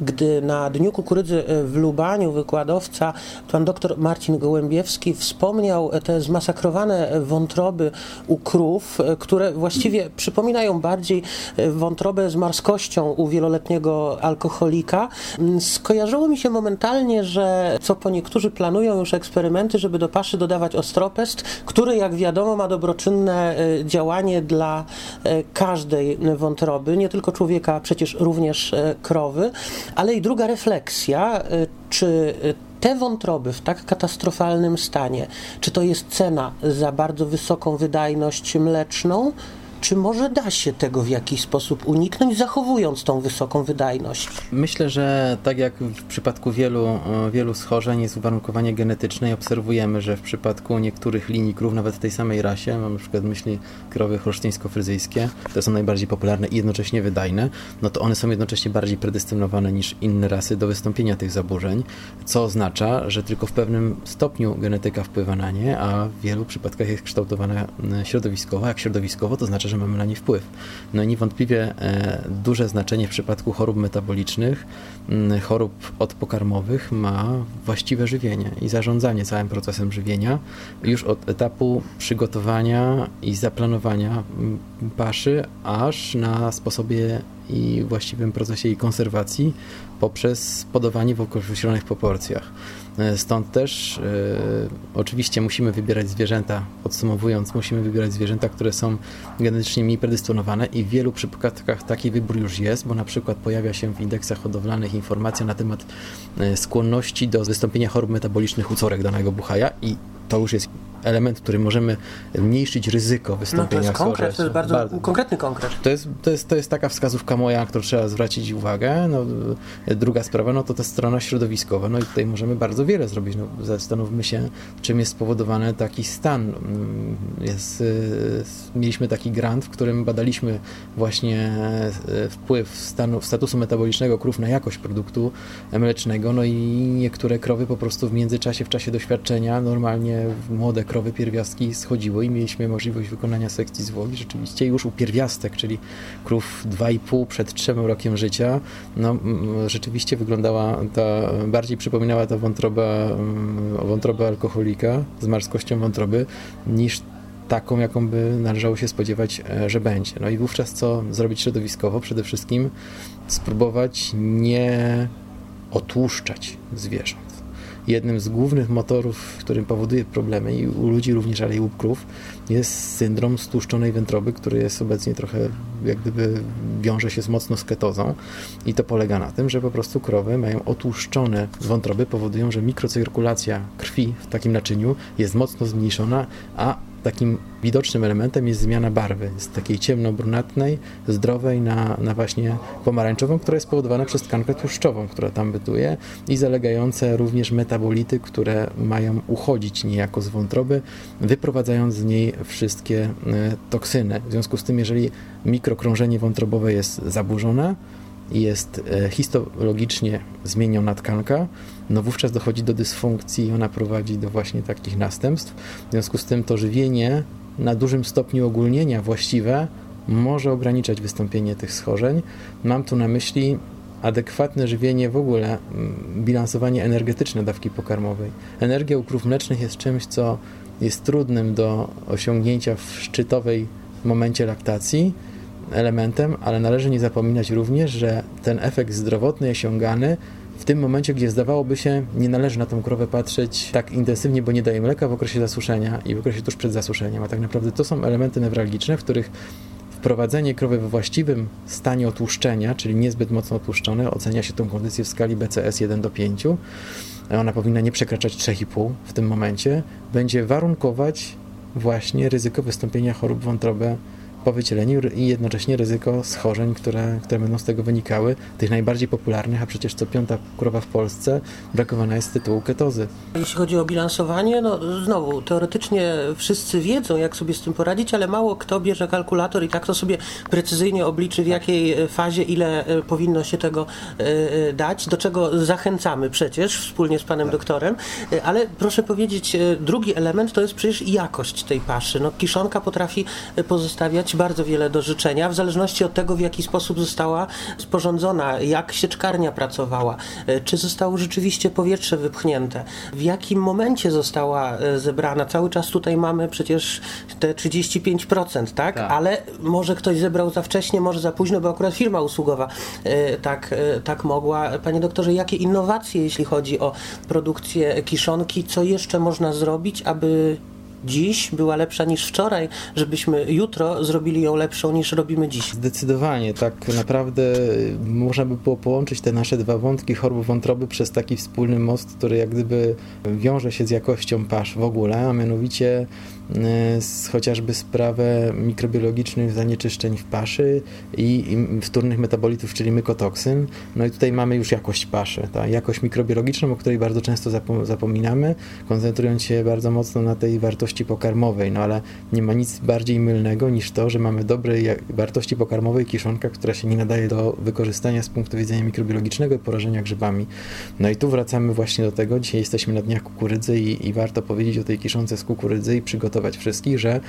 gdy na Dniu Kukurydzy w Lubaniu wykładowca, pan dr Marcin Gołębiewski wspomniał te zmasakrowane wątroby u krów, które właściwie przypominają bardziej wątrobę z marskością u wieloletniego alkoholika. Skojarzyło mi się momentalnie, że co po niektórzy planują już eksperymenty, żeby do paszy dodawać ostropest, który jak wiadomo ma dobroczynne e, działanie dla e, każdej wątroby, nie tylko człowieka, przecież również e, krowy. Ale i druga refleksja, czy te wątroby w tak katastrofalnym stanie, czy to jest cena za bardzo wysoką wydajność mleczną, czy może da się tego w jakiś sposób uniknąć, zachowując tą wysoką wydajność? Myślę, że tak jak w przypadku wielu, wielu schorzeń jest uwarunkowanie genetyczne i obserwujemy, że w przypadku niektórych linii krów, nawet w tej samej rasie, mam na przykład myśli krowy holsztyńsko-fryzyjskie, które są najbardziej popularne i jednocześnie wydajne, no to one są jednocześnie bardziej predestynowane niż inne rasy do wystąpienia tych zaburzeń, co oznacza, że tylko w pewnym stopniu genetyka wpływa na nie, a w wielu przypadkach jest kształtowana środowiskowo. Jak środowiskowo, to znaczy, że że mamy na nie wpływ. No i niewątpliwie e, duże znaczenie w przypadku chorób metabolicznych, chorób odpokarmowych ma właściwe żywienie i zarządzanie całym procesem żywienia już od etapu przygotowania i zaplanowania paszy, aż na sposobie i właściwym procesie jej konserwacji poprzez podawanie w określonych proporcjach. E, stąd też e, oczywiście musimy wybierać zwierzęta, podsumowując, musimy wybierać zwierzęta, które są genetycznie mniej predysponowane i w wielu przypadkach taki wybór już jest, bo na przykład pojawia się w indeksach hodowlanych informacja na temat e, skłonności do wystąpienia chorób metabolicznych u córek danego buchaja i to już jest element, który możemy zmniejszyć ryzyko wystąpienia no to jest konkret, to jest bardzo, bardzo, konkretny konkret. To jest, to, jest, to jest taka wskazówka moja, na którą trzeba zwrócić uwagę. No, druga sprawa, no to ta strona środowiskowa. No i tutaj możemy bardzo wiele zrobić. No, zastanówmy się, czym jest spowodowany taki stan. Jest, y, mieliśmy taki grant, w którym badaliśmy właśnie y, wpływ stanu, statusu metabolicznego krów na jakość produktu mlecznego, no i niektóre krowy po prostu w międzyczasie, w czasie doświadczenia, normalnie młode krowy pierwiastki schodziły i mieliśmy możliwość wykonania sekcji zwłoki. Rzeczywiście już u pierwiastek, czyli krów 2,5 przed 3 rokiem życia, no, rzeczywiście wyglądała ta, bardziej przypominała ta wątroba, wątroba alkoholika z marskością wątroby niż taką, jaką by należało się spodziewać, e, że będzie. No i wówczas co zrobić środowiskowo? Przede wszystkim spróbować nie otłuszczać zwierząt jednym z głównych motorów, którym powoduje problemy i u ludzi również, ale i u krów, jest syndrom stłuszczonej wątroby, który jest obecnie trochę jak gdyby wiąże się z mocno z ketozą i to polega na tym, że po prostu krowy mają otłuszczone wątroby, powodują, że mikrocyrkulacja krwi w takim naczyniu jest mocno zmniejszona, a takim widocznym elementem jest zmiana barwy, z takiej ciemno-brunatnej, zdrowej na, na właśnie pomarańczową, która jest spowodowana przez tkankę tłuszczową, która tam bytuje i zalegające również metabolity, które mają uchodzić niejako z wątroby, wyprowadzając z niej wszystkie e, toksyny. W związku z tym, jeżeli mikrokrążenie wątrobowe jest zaburzone, jest e, histologicznie zmieniona tkanka, no wówczas dochodzi do dysfunkcji i ona prowadzi do właśnie takich następstw. W związku z tym to żywienie na dużym stopniu ogólnienia właściwe może ograniczać wystąpienie tych schorzeń. Mam tu na myśli adekwatne żywienie w ogóle, mm, bilansowanie energetyczne dawki pokarmowej. Energia u krów mlecznych jest czymś, co jest trudnym do osiągnięcia w szczytowej momencie laktacji, elementem, ale należy nie zapominać również, że ten efekt zdrowotny osiągany w tym momencie, gdzie zdawałoby się, nie należy na tą krowę patrzeć tak intensywnie, bo nie daje mleka w okresie zasuszenia i w okresie tuż przed zasuszeniem, a tak naprawdę to są elementy newralgiczne, w których wprowadzenie krowy we właściwym stanie otłuszczenia, czyli niezbyt mocno otłuszczone, ocenia się tą kondycję w skali BCS 1 do 5, ona powinna nie przekraczać 3,5 w tym momencie, będzie warunkować właśnie ryzyko wystąpienia chorób wątroby po wycieleniu i jednocześnie ryzyko schorzeń, które, które będą z tego wynikały, tych najbardziej popularnych, a przecież co piąta krowa w Polsce brakowana jest z tytułu ketozy. Jeśli chodzi o bilansowanie, no znowu, teoretycznie wszyscy wiedzą, jak sobie z tym poradzić, ale mało kto bierze kalkulator i tak to sobie precyzyjnie obliczy, w jakiej fazie ile e, powinno się tego e, e, dać, do czego zachęcamy przecież wspólnie z panem tak. doktorem, ale proszę powiedzieć, drugi element to jest przecież jakość tej paszy. No, kiszonka potrafi pozostawiać bardzo wiele do życzenia, w zależności od tego, w jaki sposób została sporządzona, jak sieczkarnia pracowała, e, czy zostało rzeczywiście powietrze wypchnięte, w jakim momencie została e, zebrana. Cały czas tutaj mamy przecież te 35%, tak? tak? Ale może ktoś zebrał za wcześnie, może za późno, bo akurat firma usługowa tak, tak mogła. Panie doktorze, jakie innowacje, jeśli chodzi o produkcję kiszonki, co jeszcze można zrobić, aby dziś była lepsza niż wczoraj, żebyśmy jutro zrobili ją lepszą niż robimy dziś. Zdecydowanie, tak naprawdę można by było połączyć te nasze dwa wątki chorób wątroby przez taki wspólny most, który jak gdyby wiąże się z jakością pasz w ogóle, a mianowicie z chociażby sprawę mikrobiologicznych zanieczyszczeń w paszy i, i wtórnych metabolitów, czyli mykotoksyn. No i tutaj mamy już jakość paszy, ta jakość mikrobiologiczną, o której bardzo często zapominamy, koncentrując się bardzo mocno na tej wartości pokarmowej, no ale nie ma nic bardziej mylnego niż to, że mamy dobrej wartości pokarmowej kiszonka, która się nie nadaje do wykorzystania z punktu widzenia mikrobiologicznego i porażenia grzybami. No i tu wracamy właśnie do tego, dzisiaj jesteśmy na dniach kukurydzy i, i warto powiedzieć o tej kiszonce z kukurydzy i przygotować przygotować wszystkich, że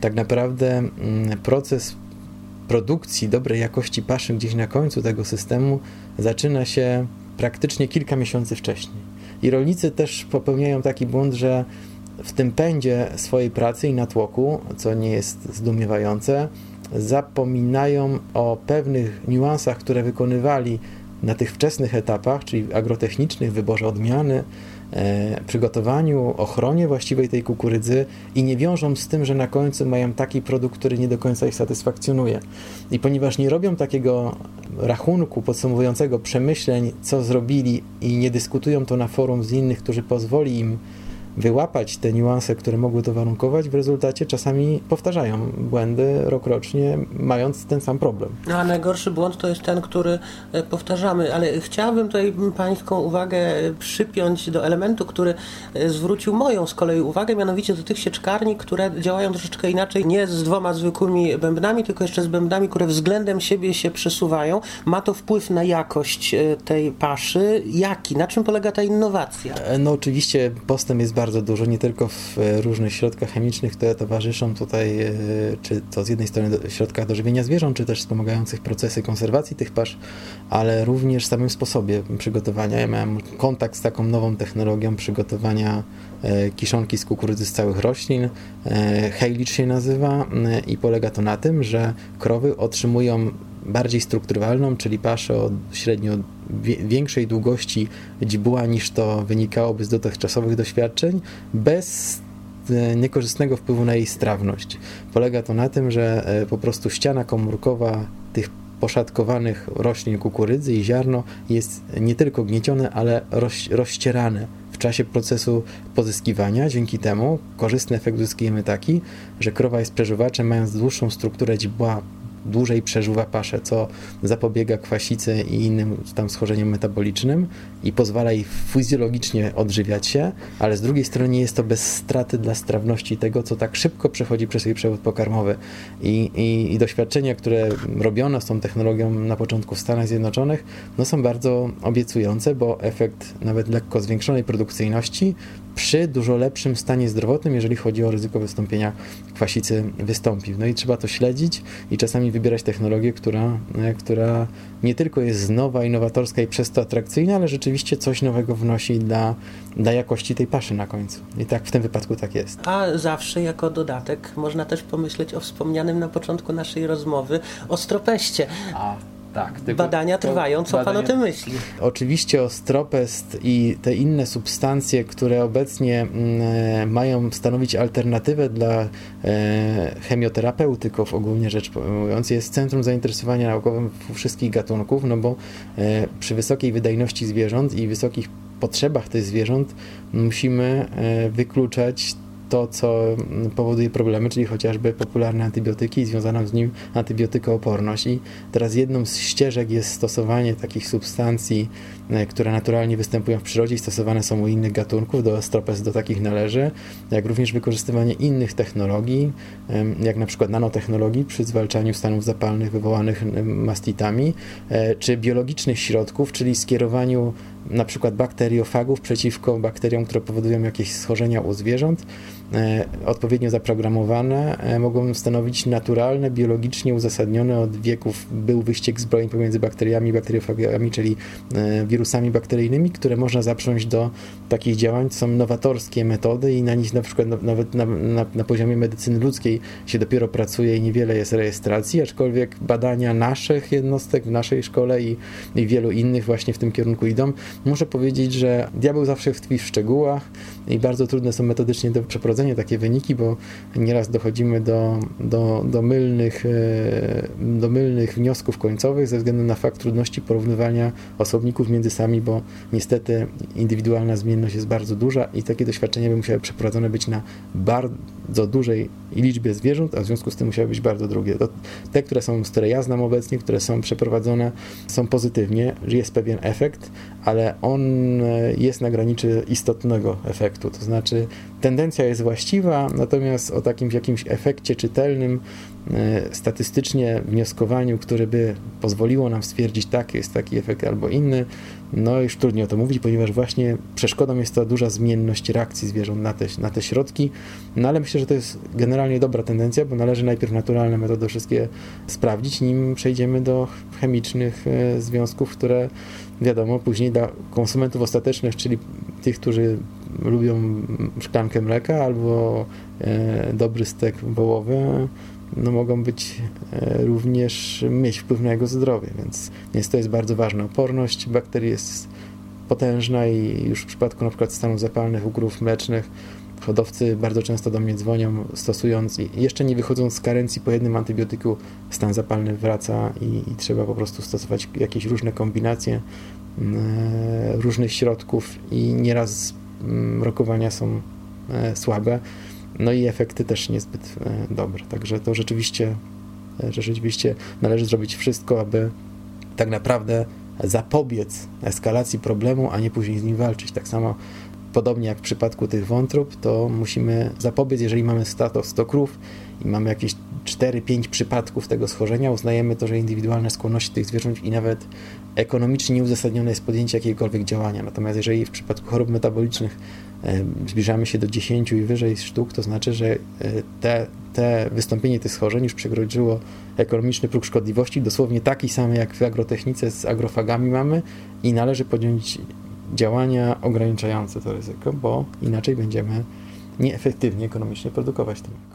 tak naprawdę mm, proces produkcji dobrej jakości paszy gdzieś na końcu tego systemu zaczyna się praktycznie kilka miesięcy wcześniej. I rolnicy też popełniają taki błąd, że w tym pędzie swojej pracy i natłoku, co nie jest zdumiewające, zapominają o pewnych niuansach, które wykonywali na tych wczesnych etapach, czyli agrotechnicznych, wyborze odmiany, przygotowaniu, ochronie właściwej tej kukurydzy i nie wiążą z tym, że na końcu mają taki produkt, który nie do końca ich satysfakcjonuje. I ponieważ nie robią takiego rachunku podsumowującego przemyśleń, co zrobili i nie dyskutują to na forum z innych, którzy pozwoli im wyłapać te niuanse, które mogły to warunkować, w rezultacie czasami powtarzają błędy rokrocznie, mając ten sam problem. No, a najgorszy błąd to jest ten, który e, powtarzamy, ale chciałabym tutaj Pańską uwagę przypiąć do elementu, który e, zwrócił moją z kolei uwagę, mianowicie do tych sieczkarni, które działają troszeczkę inaczej, nie z dwoma zwykłymi bębnami, tylko jeszcze z bębnami, które względem siebie się przesuwają. Ma to wpływ na jakość e, tej paszy. Jaki? Na czym polega ta innowacja? No oczywiście postęp jest bardzo dużo, nie tylko w e, różnych środkach chemicznych, które towarzyszą tutaj, e, czy to z jednej strony środkach do żywienia zwierząt, czy też wspomagających procesy konserwacji tych pasz, ale również w samym sposobie przygotowania. Ja miałem kontakt z taką nową technologią przygotowania e, kiszonki z kukurydzy z całych roślin. Heilicz się nazywa i polega to na tym, że krowy otrzymują bardziej strukturalną, czyli paszę o średnio większej długości dźbła niż to wynikałoby z dotychczasowych doświadczeń, bez e, niekorzystnego wpływu na jej strawność. Polega to na tym, że e, po prostu ściana komórkowa tych poszatkowanych roślin kukurydzy i ziarno jest nie tylko gniecione, ale roz, rozcierane w czasie procesu pozyskiwania. Dzięki temu korzystny efekt uzyskujemy taki, że krowa jest przeżuwaczem, mając dłuższą strukturę dźbła dłużej przeżuwa paszę, co zapobiega kwasicy i innym tam schorzeniom metabolicznym i pozwala jej fizjologicznie odżywiać się, ale z drugiej strony nie jest to bez straty dla strawności tego, co tak szybko przechodzi przez jej przewód pokarmowy. I, i, i doświadczenia, które robiono z tą technologią na początku w Stanach Zjednoczonych, no są bardzo obiecujące, bo efekt nawet lekko zwiększonej produkcyjności przy dużo lepszym stanie zdrowotnym, jeżeli chodzi o ryzyko wystąpienia kwasicy wystąpił. No i trzeba to śledzić i czasami wybierać technologię, która, e, która nie tylko jest nowa, innowatorska i przez to atrakcyjna, ale rzeczywiście coś nowego wnosi dla, dla jakości tej paszy na końcu. I tak w tym wypadku tak jest. A zawsze jako dodatek można też pomyśleć o wspomnianym na początku naszej rozmowy ostropeście. A tak, badania trwają. Co badania... pan o tym myśli? Oczywiście ostropest i te inne substancje, które obecnie mm, e, mają stanowić alternatywę dla e, chemioterapeutyków, ogólnie rzecz mówiąc, jest centrum zainteresowania naukowym wszystkich gatunków, no bo e, przy wysokiej wydajności zwierząt i wysokich potrzebach tych zwierząt musimy e, wykluczać to, co powoduje problemy, czyli chociażby popularne antybiotyki i związana z nim antybiotykooporność. I teraz jedną z ścieżek jest stosowanie takich substancji, e, które naturalnie występują w przyrodzie i stosowane są u innych gatunków, do stropes do takich należy, jak również wykorzystywanie innych technologii, jak na przykład nanotechnologii przy zwalczaniu stanów zapalnych wywołanych mastitami, e, czy biologicznych środków, czyli skierowaniu na przykład bakteriofagów przeciwko bakteriom, które powodują jakieś schorzenia u zwierząt, odpowiednio zaprogramowane, e, mogą stanowić naturalne, biologicznie uzasadnione od wieków był wyścig zbrojeń pomiędzy bakteriami i bakteriofagami, czyli e, wirusami bakteryjnymi, które można zaprząść do takich działań. Są nowatorskie metody i na nich na przykład nawet na, na, na poziomie medycyny ludzkiej się dopiero pracuje i niewiele jest rejestracji, aczkolwiek badania naszych jednostek w naszej szkole i, i wielu innych właśnie w tym kierunku idą. Muszę powiedzieć, że diabeł zawsze tkwi w szczegółach i bardzo trudne są metodycznie do przeprowadzenia takie wyniki, bo nieraz dochodzimy do, do, do, mylnych, e, do mylnych wniosków końcowych ze względu na fakt trudności porównywania osobników między sami, bo niestety indywidualna zmienność jest bardzo duża i takie doświadczenia by musiały przeprowadzone być na bardzo dużej liczbie zwierząt, a w związku z tym musiały być bardzo drogie. Te, które są, które ja znam obecnie, które są przeprowadzone, są pozytywnie, jest pewien efekt, ale on e, jest na granicy istotnego efektu, to znaczy tendencja jest właściwa, natomiast o takim jakimś efekcie czytelnym, statystycznie wnioskowaniu, które by pozwoliło nam stwierdzić, tak, jest taki efekt albo inny, no już trudniej o to mówić, ponieważ właśnie przeszkodą jest ta duża zmienność reakcji zwierząt na te, na te środki, no ale myślę, że to jest generalnie dobra tendencja, bo należy najpierw naturalne metody wszystkie sprawdzić, nim przejdziemy do chemicznych e, związków, które wiadomo, później dla konsumentów ostatecznych, czyli tych, którzy lubią szklankę mleka albo e, dobry stek wołowy, no mogą być e, również mieć wpływ na jego zdrowie, więc, więc to jest bardzo ważne. Oporność bakterii jest potężna i już w przypadku na przykład stanów zapalnych u mlecznych hodowcy bardzo często do mnie dzwonią, stosując, jeszcze nie wychodząc z karencji po jednym antybiotyku, stan zapalny wraca i, i trzeba po prostu stosować jakieś różne kombinacje e, różnych środków i nieraz mm, rokowania są e, słabe, no i efekty też niezbyt e, dobre. Także to rzeczywiście, że rzeczywiście należy zrobić wszystko, aby tak naprawdę zapobiec eskalacji problemu, a nie później z nim walczyć. Tak samo podobnie jak w przypadku tych wątrób, to musimy zapobiec, jeżeli mamy 100, 100 krów i mamy jakieś 4-5 przypadków tego schorzenia, uznajemy to, że indywidualne skłonności tych zwierząt i nawet ekonomicznie nieuzasadnione jest podjęcie jakiegokolwiek działania. Natomiast jeżeli w przypadku chorób metabolicznych zbliżamy się do 10 i wyżej sztuk, to znaczy, że e, te, te wystąpienie tych schorzeń już przekroczyło ekonomiczny próg szkodliwości, dosłownie taki sam jak w agrotechnice z agrofagami mamy i należy podjąć działania ograniczające to ryzyko, bo inaczej będziemy nieefektywnie ekonomicznie produkować tym.